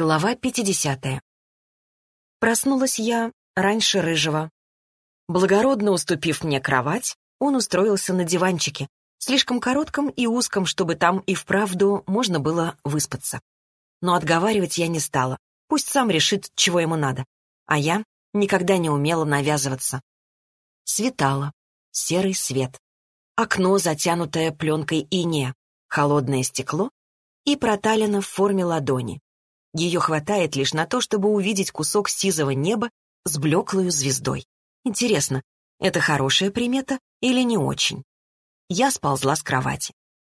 Глава 50. Проснулась я раньше рыжего. Благородно уступив мне кровать, он устроился на диванчике, слишком коротком и узком, чтобы там и вправду можно было выспаться. Но отговаривать я не стала. Пусть сам решит, чего ему надо. А я никогда не умела навязываться. Светало. Серый свет. Окно, затянутое пленкой иния, холодное стекло и проталина в форме ладони. Ее хватает лишь на то, чтобы увидеть кусок сизого неба с блеклою звездой. Интересно, это хорошая примета или не очень? Я сползла с кровати.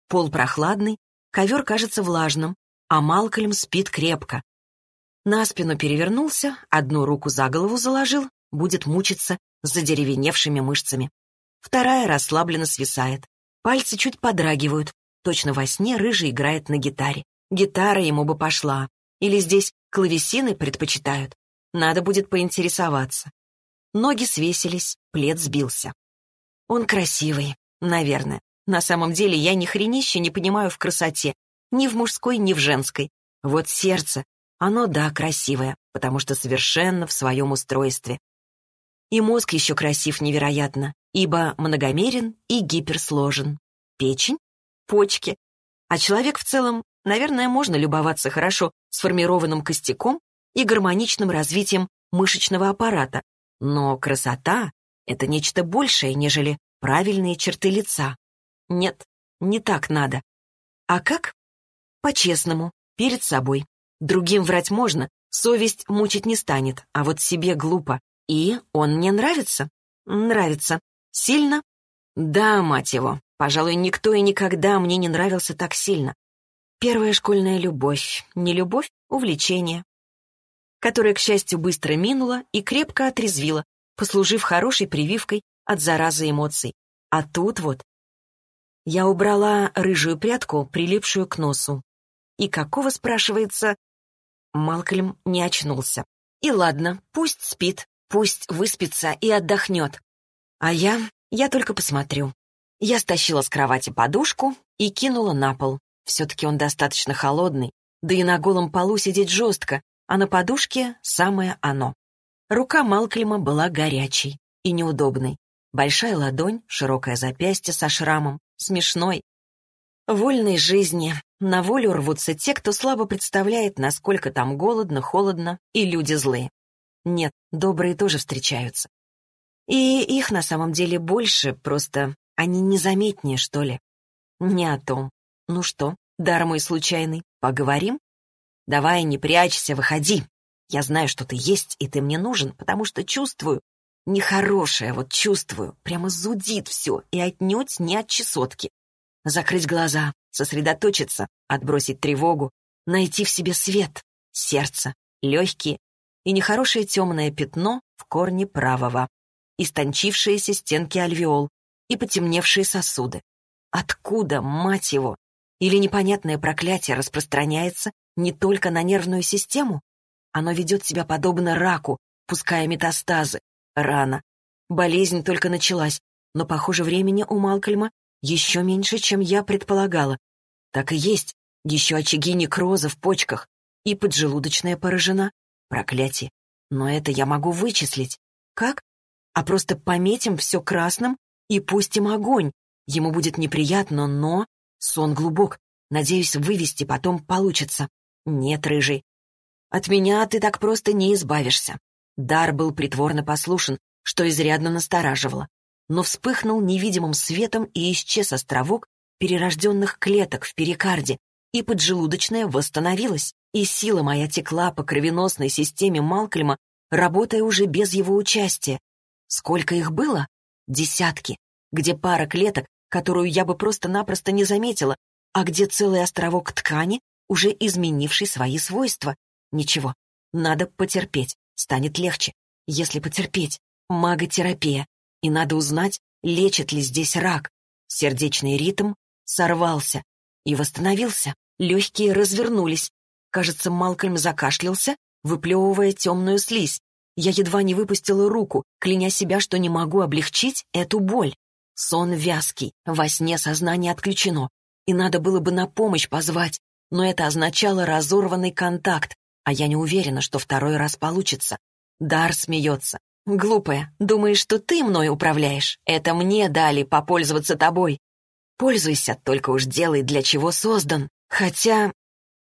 Пол прохладный, ковер кажется влажным, а Малкольм спит крепко. На спину перевернулся, одну руку за голову заложил, будет мучиться с задеревеневшими мышцами. Вторая расслабленно свисает. Пальцы чуть подрагивают. Точно во сне рыжий играет на гитаре. Гитара ему бы пошла, или здесь клавесины предпочитают? Надо будет поинтересоваться. Ноги свесились, плед сбился. Он красивый, наверное. На самом деле я ни хренища не понимаю в красоте. Ни в мужской, ни в женской. Вот сердце, оно, да, красивое, потому что совершенно в своем устройстве. И мозг еще красив невероятно, ибо многомерен и гиперсложен. Печень, почки. А человек в целом Наверное, можно любоваться хорошо сформированным костяком и гармоничным развитием мышечного аппарата, но красота — это нечто большее, нежели правильные черты лица. Нет, не так надо. А как? По-честному, перед собой. Другим врать можно, совесть мучить не станет, а вот себе глупо. И он мне нравится? Нравится. Сильно? Да, мать его. Пожалуй, никто и никогда мне не нравился так сильно. Первая школьная любовь, не любовь, увлечение, которое, к счастью, быстро минуло и крепко отрезвило, послужив хорошей прививкой от заразы эмоций. А тут вот... Я убрала рыжую прядку, прилипшую к носу. И какого, спрашивается... Малкольм не очнулся. И ладно, пусть спит, пусть выспится и отдохнет. А я... я только посмотрю. Я стащила с кровати подушку и кинула на пол. Все-таки он достаточно холодный, да и на голом полу сидеть жестко, а на подушке самое оно. Рука Малклима была горячей и неудобной. Большая ладонь, широкое запястье со шрамом, смешной. Вольной жизни на волю рвутся те, кто слабо представляет, насколько там голодно, холодно и люди злые. Нет, добрые тоже встречаются. И их на самом деле больше, просто они незаметнее, что ли. Не о том. «Ну что, дар мой случайный, поговорим?» «Давай, не прячься, выходи. Я знаю, что ты есть, и ты мне нужен, потому что чувствую. Нехорошее, вот чувствую. Прямо зудит все, и отнюдь не от чесотки. Закрыть глаза, сосредоточиться, отбросить тревогу, найти в себе свет, сердце, легкие и нехорошее темное пятно в корне правого, истончившиеся стенки альвеол и потемневшие сосуды. Откуда, мать его, или непонятное проклятие распространяется не только на нервную систему? Оно ведет себя подобно раку, пуская метастазы. Рано. Болезнь только началась, но, похоже, времени у Малкольма еще меньше, чем я предполагала. Так и есть. Еще очаги некроза в почках и поджелудочная поражена. Проклятие. Но это я могу вычислить. Как? А просто пометим все красным и пустим огонь. Ему будет неприятно, но Сон глубок. Надеюсь, вывести потом получится. Нет, рыжий. От меня ты так просто не избавишься. Дар был притворно послушен, что изрядно настораживало. Но вспыхнул невидимым светом и исчез островок перерожденных клеток в перикарде, и поджелудочная восстановилась, и сила моя текла по кровеносной системе Малкольма, работая уже без его участия. Сколько их было? Десятки, где пара клеток которую я бы просто-напросто не заметила, а где целый островок ткани, уже изменивший свои свойства. Ничего, надо потерпеть, станет легче. Если потерпеть, маготерапия. И надо узнать, лечит ли здесь рак. Сердечный ритм сорвался и восстановился. Легкие развернулись. Кажется, Малкольм закашлялся, выплевывая темную слизь. Я едва не выпустила руку, кляня себя, что не могу облегчить эту боль. Сон вязкий, во сне сознание отключено, и надо было бы на помощь позвать, но это означало разорванный контакт, а я не уверена, что второй раз получится. Дар смеется. «Глупая, думаешь, что ты мной управляешь? Это мне дали попользоваться тобой. Пользуйся, только уж делай, для чего создан. Хотя...»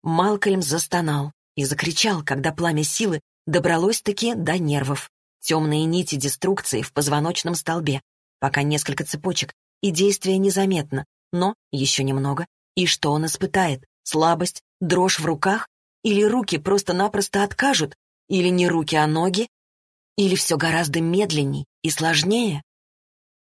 Малкольм застонал и закричал, когда пламя силы добралось-таки до нервов. Темные нити деструкции в позвоночном столбе. Пока несколько цепочек, и действие незаметно. Но еще немного. И что он испытает? Слабость? Дрожь в руках? Или руки просто-напросто откажут? Или не руки, а ноги? Или все гораздо медленней и сложнее?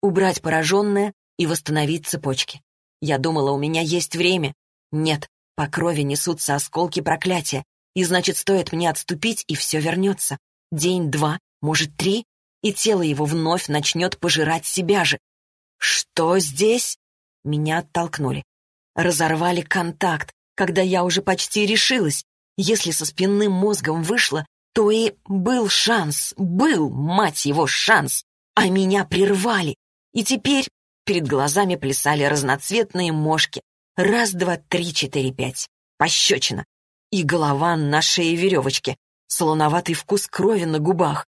Убрать пораженное и восстановить цепочки. Я думала, у меня есть время. Нет, по крови несутся осколки проклятия. И значит, стоит мне отступить, и все вернется. День, два, может, три, и тело его вновь начнет пожирать себя же. Что здесь? Меня оттолкнули. Разорвали контакт, когда я уже почти решилась. Если со спинным мозгом вышло, то и был шанс, был, мать его, шанс. А меня прервали. И теперь перед глазами плясали разноцветные мошки. Раз, два, три, четыре, пять. Пощечина. И голова на шее веревочки. Солоноватый вкус крови на губах.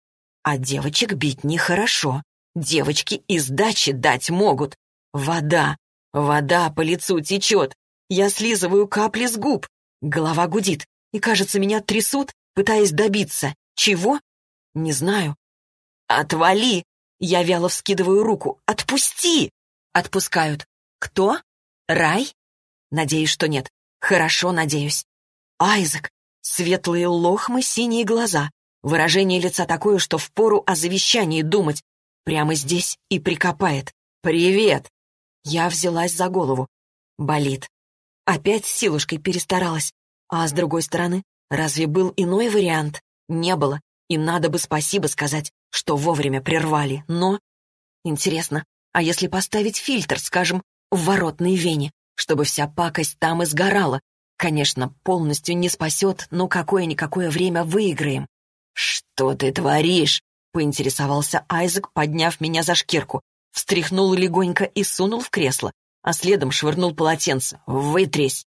А девочек бить нехорошо. Девочки и сдачи дать могут. Вода. Вода по лицу течет. Я слизываю капли с губ. Голова гудит. И, кажется, меня трясут, пытаясь добиться. Чего? Не знаю. «Отвали!» Я вяло вскидываю руку. «Отпусти!» Отпускают. «Кто? Рай?» Надеюсь, что нет. Хорошо, надеюсь. Айзек. Светлые лохмы, синие глаза. Выражение лица такое, что впору о завещании думать. Прямо здесь и прикопает. «Привет!» Я взялась за голову. Болит. Опять силушкой перестаралась. А с другой стороны, разве был иной вариант? Не было. И надо бы спасибо сказать, что вовремя прервали. Но... Интересно, а если поставить фильтр, скажем, в воротной вене, чтобы вся пакость там и сгорала? Конечно, полностью не спасет, но какое-никакое время выиграем. «Что ты творишь?» — поинтересовался Айзек, подняв меня за шкирку. Встряхнул легонько и сунул в кресло, а следом швырнул полотенце. «Вытрись!»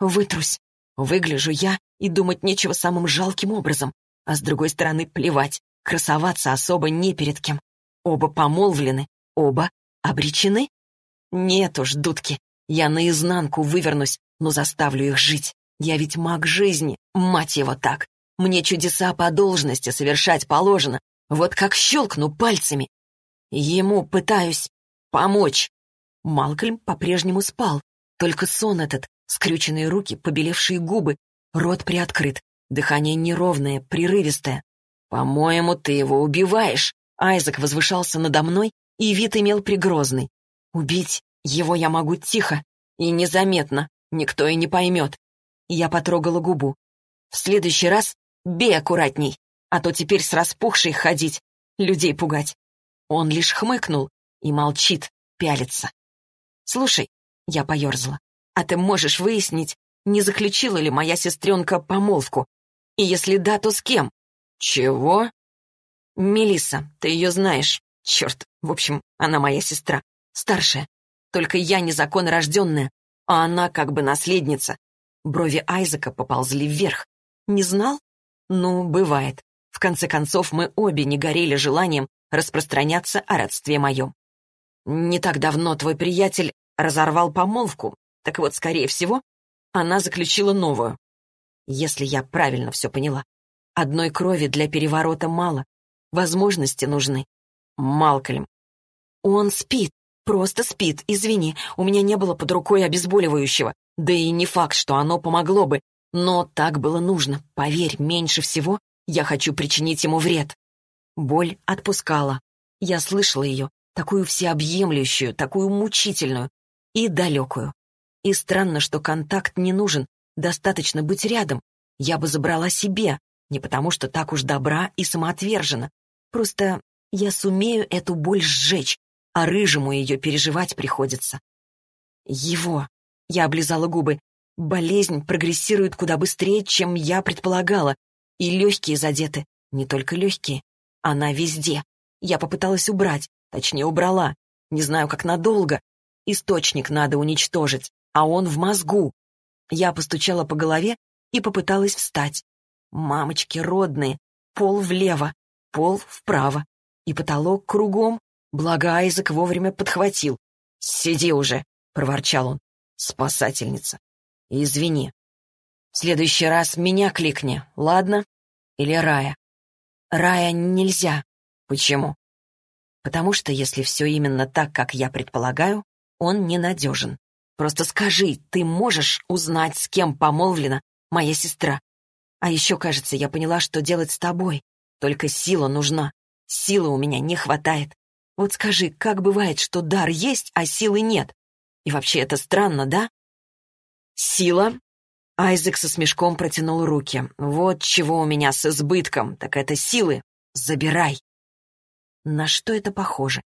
«Вытрусь!» Выгляжу я, и думать нечего самым жалким образом. А с другой стороны, плевать, красоваться особо не перед кем. Оба помолвлены, оба обречены. Нет уж, дудки, я наизнанку вывернусь, но заставлю их жить. Я ведь маг жизни, мать его так. Мне чудеса по должности совершать положено. Вот как щелкну пальцами. Ему пытаюсь помочь. Малкольм по-прежнему спал. Только сон этот, скрюченные руки, побелевшие губы, рот приоткрыт, дыхание неровное, прерывистое. «По-моему, ты его убиваешь!» Айзек возвышался надо мной, и вид имел пригрозный. «Убить его я могу тихо и незаметно, никто и не поймет». Я потрогала губу. «В следующий раз бей аккуратней, а то теперь с распухшей ходить, людей пугать». Он лишь хмыкнул и молчит, пялится. «Слушай», — я поерзала, «а ты можешь выяснить, не заключила ли моя сестренка помолвку? И если да, то с кем?» «Чего?» Мелисса, ты ее знаешь. Черт, в общем, она моя сестра. Старшая. Только я незаконно рожденная, а она как бы наследница». Брови Айзека поползли вверх. «Не знал? Ну, бывает. В конце концов, мы обе не горели желанием распространяться о родстве моем. Не так давно твой приятель разорвал помолвку, так вот, скорее всего, она заключила новую. Если я правильно все поняла. Одной крови для переворота мало. Возможности нужны. Малкольм. Он спит. Просто спит. Извини, у меня не было под рукой обезболивающего. Да и не факт, что оно помогло бы. Но так было нужно. Поверь, меньше всего я хочу причинить ему вред. Боль отпускала. Я слышала ее, такую всеобъемлющую, такую мучительную и далекую. И странно, что контакт не нужен, достаточно быть рядом. Я бы забрала себе, не потому что так уж добра и самоотвержена. Просто я сумею эту боль сжечь, а рыжему ее переживать приходится. Его. Я облизала губы. Болезнь прогрессирует куда быстрее, чем я предполагала. И легкие задеты. Не только легкие. Она везде. Я попыталась убрать, точнее убрала. Не знаю, как надолго. Источник надо уничтожить, а он в мозгу. Я постучала по голове и попыталась встать. Мамочки родные, пол влево, пол вправо. И потолок кругом. Благо Айзек вовремя подхватил. «Сиди уже», — проворчал он. «Спасательница. Извини. В следующий раз меня кликни, ладно? Или Рая?» «Рая нельзя». «Почему?» «Потому что если все именно так, как я предполагаю, он ненадежен. Просто скажи, ты можешь узнать, с кем помолвлена моя сестра? А еще, кажется, я поняла, что делать с тобой. Только сила нужна. Силы у меня не хватает. Вот скажи, как бывает, что дар есть, а силы нет? И вообще это странно, да? Сила? Айзек со смешком протянул руки. Вот чего у меня с избытком, так это силы. Забирай. На что это похоже?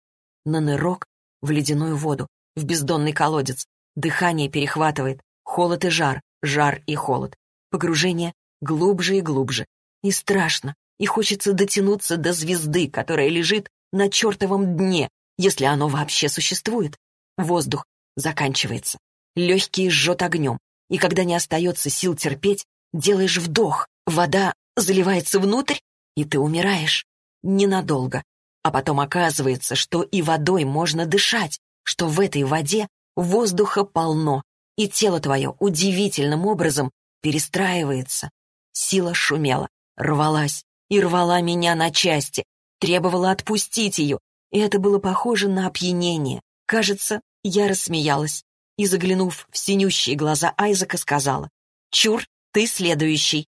На нырок в ледяную воду, в бездонный колодец. Дыхание перехватывает, холод и жар, жар и холод. Погружение глубже и глубже. И страшно, и хочется дотянуться до звезды, которая лежит на чертовом дне, если оно вообще существует. Воздух заканчивается. Легкий жжет огнем. И когда не остается сил терпеть, делаешь вдох. Вода заливается внутрь, и ты умираешь. Ненадолго. А потом оказывается, что и водой можно дышать, что в этой воде воздуха полно, и тело твое удивительным образом перестраивается. Сила шумела, рвалась и рвала меня на части, требовала отпустить ее, и это было похоже на опьянение. Кажется, я рассмеялась и, заглянув в синющие глаза Айзека, сказала, «Чур, ты следующий».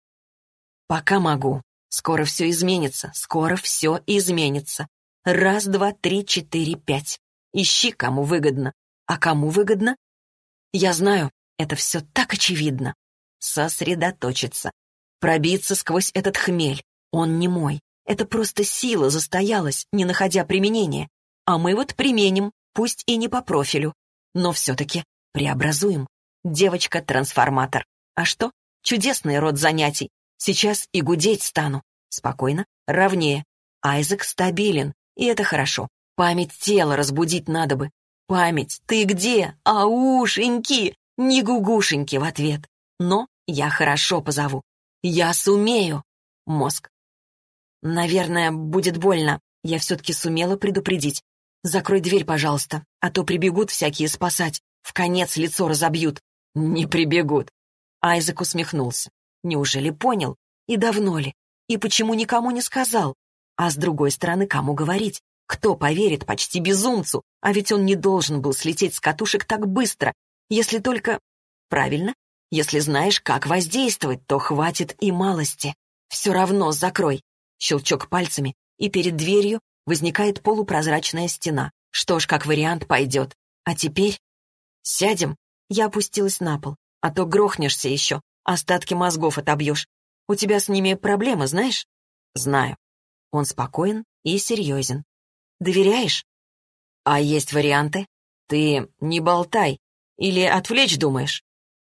«Пока могу. Скоро все изменится, скоро все изменится. Раз, два, три, четыре, пять. Ищи, кому выгодно. А кому выгодно? Я знаю, это все так очевидно. Сосредоточиться. Пробиться сквозь этот хмель. Он не мой. Это просто сила застоялась, не находя применения. А мы вот применим, пусть и не по профилю. Но все-таки преобразуем. Девочка-трансформатор. А что? Чудесный род занятий. Сейчас и гудеть стану. Спокойно, ровнее. Айзек стабилен, и это хорошо. Память тела разбудить надо бы. Память, ты где? Аушеньки! Не гугушеньки в ответ. Но я хорошо позову. Я сумею. Мозг. Наверное, будет больно. Я все-таки сумела предупредить. Закрой дверь, пожалуйста, а то прибегут всякие спасать. В конец лицо разобьют. Не прибегут. Айзек усмехнулся. Неужели понял? И давно ли? И почему никому не сказал? А с другой стороны, кому говорить? Кто поверит почти безумцу? А ведь он не должен был слететь с катушек так быстро. Если только... Правильно? Если знаешь, как воздействовать, то хватит и малости. Все равно закрой. Щелчок пальцами, и перед дверью возникает полупрозрачная стена. Что ж, как вариант, пойдет. А теперь... Сядем. Я опустилась на пол. А то грохнешься еще. Остатки мозгов отобьешь. У тебя с ними проблемы, знаешь? Знаю. Он спокоен и серьезен. Доверяешь? А есть варианты? Ты не болтай. Или отвлечь думаешь?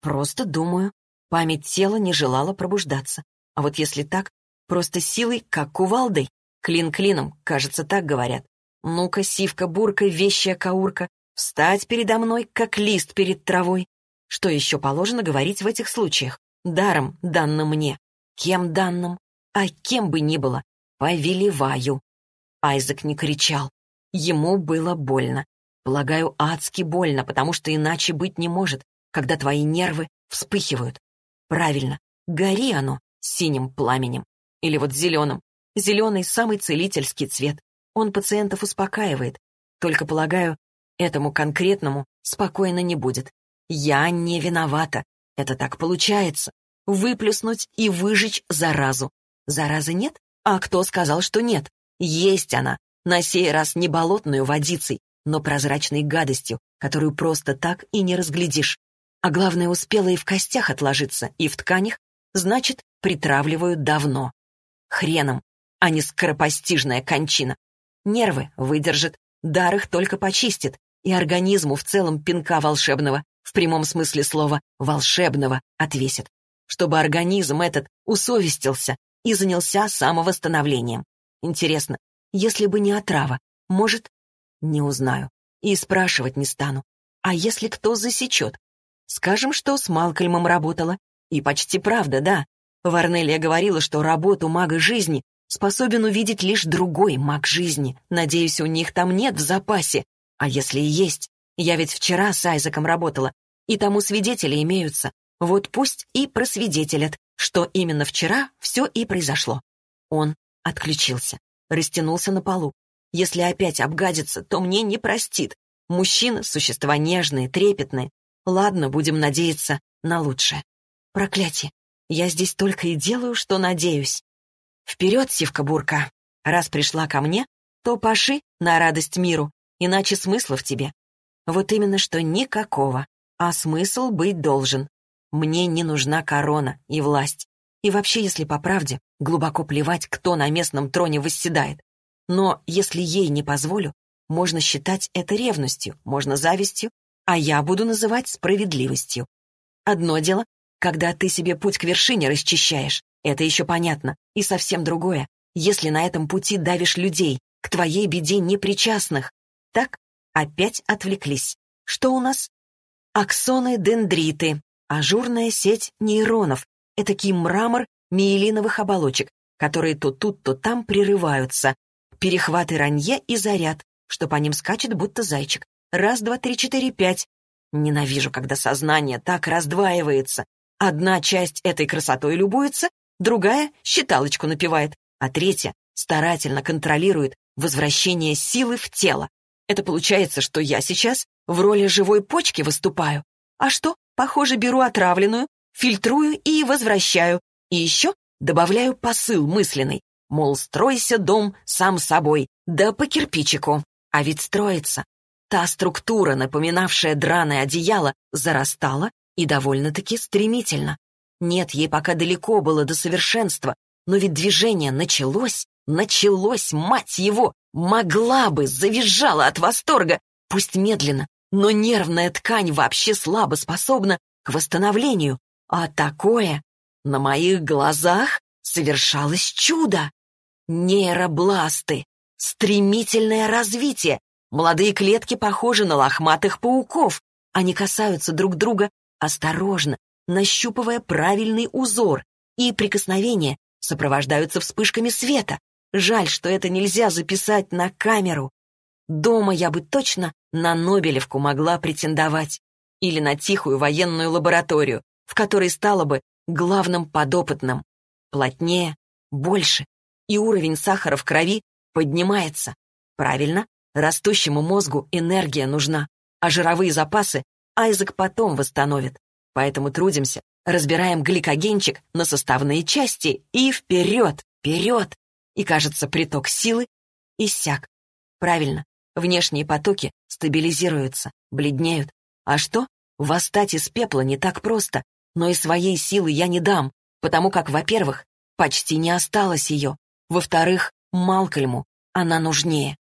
Просто думаю. Память тела не желала пробуждаться. А вот если так, просто силой, как кувалдой. Клин клином, кажется, так говорят. Ну-ка, сивка-бурка, вещая каурка, встать передо мной, как лист перед травой. Что еще положено говорить в этих случаях? Даром данным мне. Кем данным? А кем бы ни было. Повелеваю. Айзек не кричал. Ему было больно. Полагаю, адски больно, потому что иначе быть не может, когда твои нервы вспыхивают. Правильно, гори оно синим пламенем. Или вот зеленым. Зеленый — самый целительский цвет. Он пациентов успокаивает. Только, полагаю, этому конкретному спокойно не будет. Я не виновата. Это так получается. Выплюснуть и выжечь заразу. Заразы нет? А кто сказал, что нет? Есть она, на сей раз не болотную водицей, но прозрачной гадостью, которую просто так и не разглядишь. А главное, успела и в костях отложиться, и в тканях, значит, притравливаю давно. Хреном, а не скоропостижная кончина. Нервы выдержит, дар их только почистит, и организму в целом пинка волшебного, в прямом смысле слова «волшебного», отвесит, чтобы организм этот усовестился и занялся самовосстановлением. Интересно, если бы не отрава, может, не узнаю. И спрашивать не стану. А если кто засечет? Скажем, что с Малкольмом работала. И почти правда, да. Варнелия говорила, что работу мага жизни способен увидеть лишь другой маг жизни. Надеюсь, у них там нет в запасе. А если и есть? Я ведь вчера с Айзеком работала, и тому свидетели имеются. Вот пусть и просвидетелят, что именно вчера все и произошло. Он отключился, растянулся на полу. Если опять обгадится, то мне не простит. Мужчины — существа нежные, трепетные. Ладно, будем надеяться на лучшее. Проклятие. Я здесь только и делаю, что надеюсь. Вперед, Сивка-бурка. Раз пришла ко мне, то паши на радость миру, иначе смысла в тебе. Вот именно что никакого, а смысл быть должен. Мне не нужна корона и власть. И вообще, если по правде, глубоко плевать, кто на местном троне восседает. Но если ей не позволю, можно считать это ревностью, можно завистью, а я буду называть справедливостью. Одно дело, когда ты себе путь к вершине расчищаешь, это еще понятно. И совсем другое, если на этом пути давишь людей, к твоей беде непричастных. Так, опять отвлеклись. Что у нас? Аксоны-дендриты, ажурная сеть нейронов, этакий мрамор миелиновых оболочек, которые то тут, то там прерываются. Перехваты ранье и заряд, что по ним скачет, будто зайчик. Раз, два, три, четыре, пять. Ненавижу, когда сознание так раздваивается. Одна часть этой красотой любуется, другая считалочку напевает, а третья старательно контролирует возвращение силы в тело. Это получается, что я сейчас в роли живой почки выступаю. А что? Похоже, беру отравленную, фильтрую и возвращаю. И еще добавляю посыл мысленный. Мол, стройся, дом, сам собой, да по кирпичику. А ведь строится. Та структура, напоминавшая драное одеяло, зарастала и довольно-таки стремительно. Нет, ей пока далеко было до совершенства, но ведь движение началось, началось, мать его, могла бы, завизжала от восторга, пусть медленно, но нервная ткань вообще слабо способна к восстановлению, а такое на моих глазах совершалось чудо. Нейробласты, стремительное развитие, молодые клетки похожи на лохматых пауков, они касаются друг друга осторожно, нащупывая правильный узор, и прикосновения сопровождаются вспышками света. Жаль, что это нельзя записать на камеру. Дома я бы точно на Нобелевку могла претендовать. Или на тихую военную лабораторию, в которой стала бы главным подопытным. Плотнее, больше, и уровень сахара в крови поднимается. Правильно, растущему мозгу энергия нужна, а жировые запасы Айзек потом восстановит. Поэтому трудимся, разбираем гликогенчик на составные части и вперед, вперед. И, кажется, приток силы иссяк. Правильно, внешние потоки стабилизируются, бледнеют. А что? Восстать из пепла не так просто, но и своей силы я не дам, потому как, во-первых, почти не осталось ее, во-вторых, Малкольму она нужнее.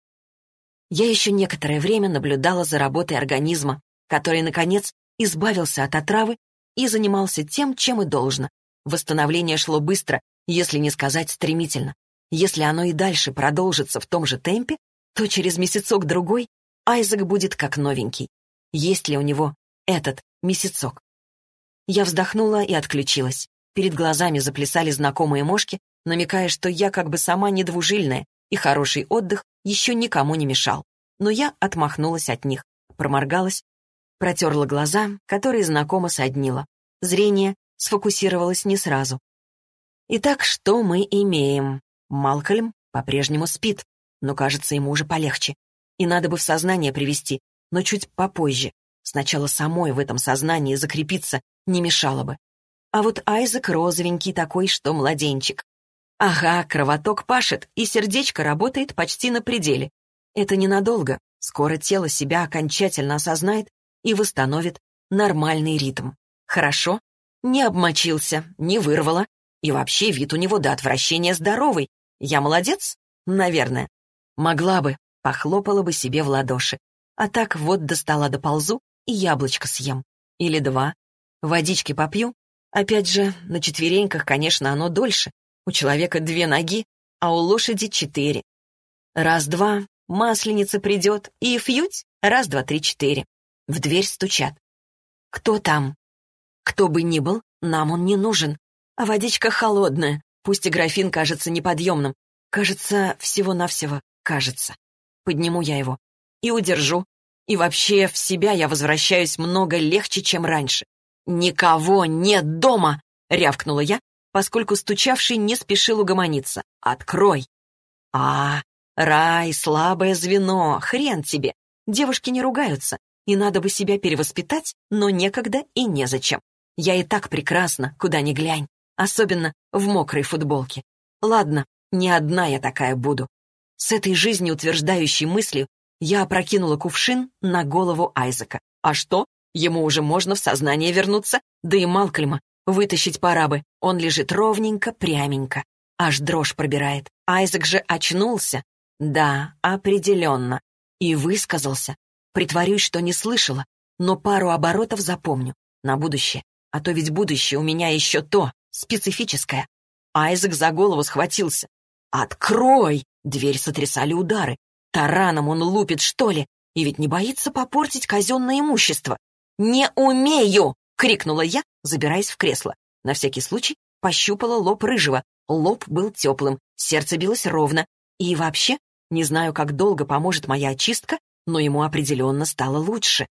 Я еще некоторое время наблюдала за работой организма, который, наконец, избавился от отравы и занимался тем, чем и должно. Восстановление шло быстро, если не сказать стремительно. Если оно и дальше продолжится в том же темпе, то через месяцок-другой Айзек будет как новенький. Есть ли у него этот месяцок? Я вздохнула и отключилась. Перед глазами заплясали знакомые мошки, намекая, что я как бы сама недвужильная, и хороший отдых еще никому не мешал. Но я отмахнулась от них, проморгалась Протерла глаза, которые знакомо соднило. Зрение сфокусировалось не сразу. Итак, что мы имеем? Малкольм по-прежнему спит, но, кажется, ему уже полегче. И надо бы в сознание привести, но чуть попозже. Сначала самой в этом сознании закрепиться не мешало бы. А вот Айзек розовенький такой, что младенчик. Ага, кровоток пашет, и сердечко работает почти на пределе. Это ненадолго. Скоро тело себя окончательно осознает и восстановит нормальный ритм. Хорошо? Не обмочился, не вырвало. И вообще вид у него до отвращения здоровый. Я молодец? Наверное. Могла бы, похлопала бы себе в ладоши. А так вот до стола доползу и яблочко съем. Или два. Водички попью. Опять же, на четвереньках, конечно, оно дольше. У человека две ноги, а у лошади четыре. Раз-два, масленица придет, и фьють, раз, два, три, четыре. В дверь стучат. «Кто там?» «Кто бы ни был, нам он не нужен. а водичка холодная. Пусть и графин кажется неподъемным. Кажется, всего-навсего кажется. Подниму я его. И удержу. И вообще, в себя я возвращаюсь много легче, чем раньше. «Никого нет дома!» — рявкнула я, поскольку стучавший не спешил угомониться. «Открой!» «А, рай, слабое звено, хрен тебе! Девушки не ругаются, и надо бы себя перевоспитать, но некогда и незачем. Я и так прекрасна, куда ни глянь, особенно в мокрой футболке. Ладно, не одна я такая буду. С этой жизнеутверждающей мыслью я опрокинула кувшин на голову Айзека. А что? Ему уже можно в сознание вернуться, да и Малкольма вытащить пора бы. Он лежит ровненько, пряменько. Аж дрожь пробирает. Айзек же очнулся. Да, определенно. И высказался. Притворюсь, что не слышала, но пару оборотов запомню. На будущее. А то ведь будущее у меня еще то, специфическое. Айзек за голову схватился. «Открой!» Дверь сотрясали удары. Тараном он лупит, что ли? И ведь не боится попортить казенное имущество. «Не умею!» — крикнула я, забираясь в кресло. На всякий случай пощупала лоб рыжего. Лоб был теплым, сердце билось ровно. И вообще, не знаю, как долго поможет моя очистка, но ему определенно стало лучше.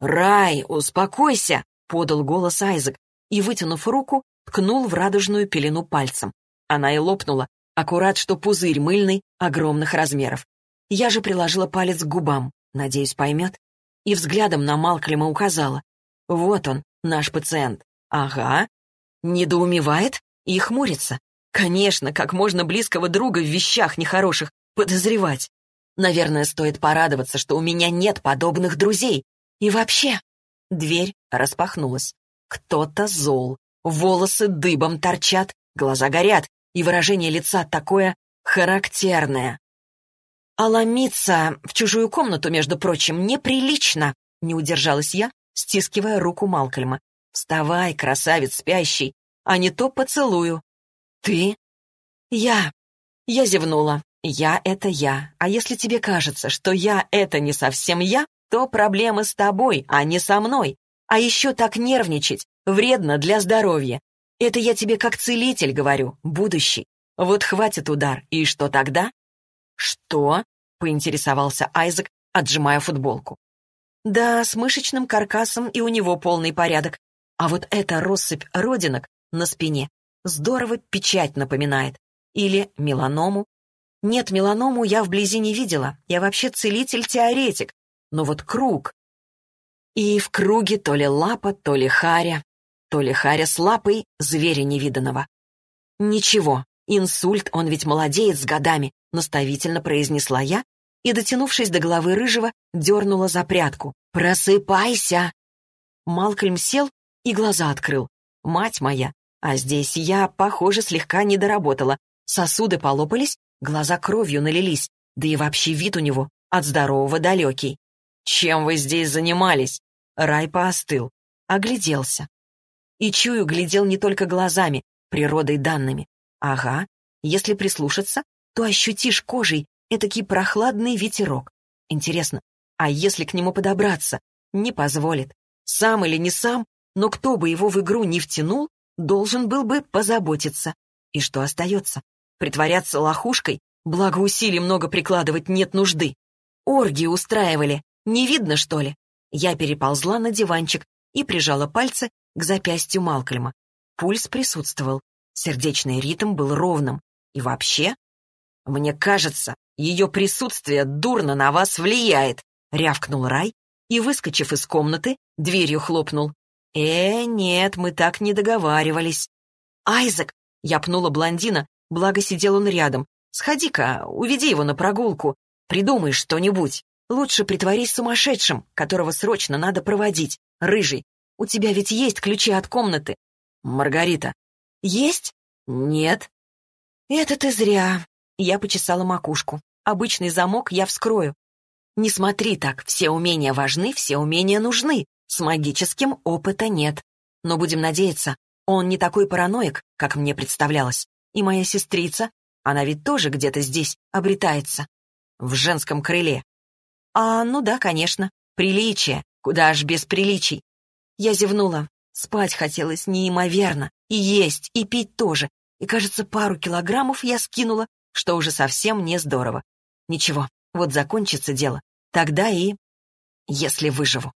«Рай, успокойся!» — подал голос Айзек и, вытянув руку, ткнул в радужную пелену пальцем. Она и лопнула, Аккурат, что пузырь мыльный, огромных размеров. Я же приложила палец к губам, надеюсь, поймет, и взглядом на Малклима указала. Вот он, наш пациент. Ага. Недоумевает и хмурится. Конечно, как можно близкого друга в вещах нехороших подозревать. Наверное, стоит порадоваться, что у меня нет подобных друзей. И вообще... Дверь распахнулась. Кто-то зол. Волосы дыбом торчат, глаза горят, и выражение лица такое характерное. А ломиться в чужую комнату, между прочим, неприлично, не удержалась я, стискивая руку Малкольма. «Вставай, красавец спящий, а не то поцелую». «Ты?» «Я». Я зевнула. «Я — это я. А если тебе кажется, что я — это не совсем я, то проблемы с тобой, а не со мной. А еще так нервничать вредно для здоровья. Это я тебе как целитель говорю, будущий. Вот хватит удар, и что тогда? Что? Поинтересовался Айзек, отжимая футболку. Да, с мышечным каркасом и у него полный порядок. А вот эта россыпь родинок на спине здорово печать напоминает. Или меланому. Нет, меланому я вблизи не видела. Я вообще целитель-теоретик. Но вот круг. И в круге то ли лапа, то ли харя. То ли с лапой зверя невиданного. «Ничего, инсульт, он ведь молодеет с годами», — наставительно произнесла я и, дотянувшись до головы рыжего, дернула за прядку. «Просыпайся!» Малкольм сел и глаза открыл. «Мать моя! А здесь я, похоже, слегка не доработала. Сосуды полопались, глаза кровью налились, да и вообще вид у него от здорового далекий. Чем вы здесь занимались?» Рай поостыл, огляделся. И чую, глядел не только глазами, природой данными. Ага, если прислушаться, то ощутишь кожей этакий прохладный ветерок. Интересно, а если к нему подобраться? Не позволит. Сам или не сам, но кто бы его в игру не втянул, должен был бы позаботиться. И что остается? Притворяться лохушкой? Благо усилий много прикладывать нет нужды. Оргии устраивали. Не видно, что ли? Я переползла на диванчик и прижала пальцы к запястью Малкольма. Пульс присутствовал, сердечный ритм был ровным. И вообще, мне кажется, ее присутствие дурно на вас влияет, рявкнул Рай и, выскочив из комнаты, дверью хлопнул. «Э, нет, мы так не договаривались». «Айзек!» — я пнула блондина, благо сидел он рядом. «Сходи-ка, уведи его на прогулку. Придумай что-нибудь. Лучше притворись сумасшедшим, которого срочно надо проводить. Рыжий, у тебя ведь есть ключи от комнаты. Маргарита. Есть? Нет. Это ты зря. Я почесала макушку. Обычный замок я вскрою. Не смотри так, все умения важны, все умения нужны. С магическим опыта нет. Но будем надеяться, он не такой параноик, как мне представлялось. И моя сестрица, она ведь тоже где-то здесь обретается. В женском крыле. А, ну да, конечно. Приличие. Куда ж без приличий. Я зевнула. Спать хотелось неимоверно, и есть, и пить тоже, и, кажется, пару килограммов я скинула, что уже совсем не здорово. Ничего, вот закончится дело, тогда и... если выживу.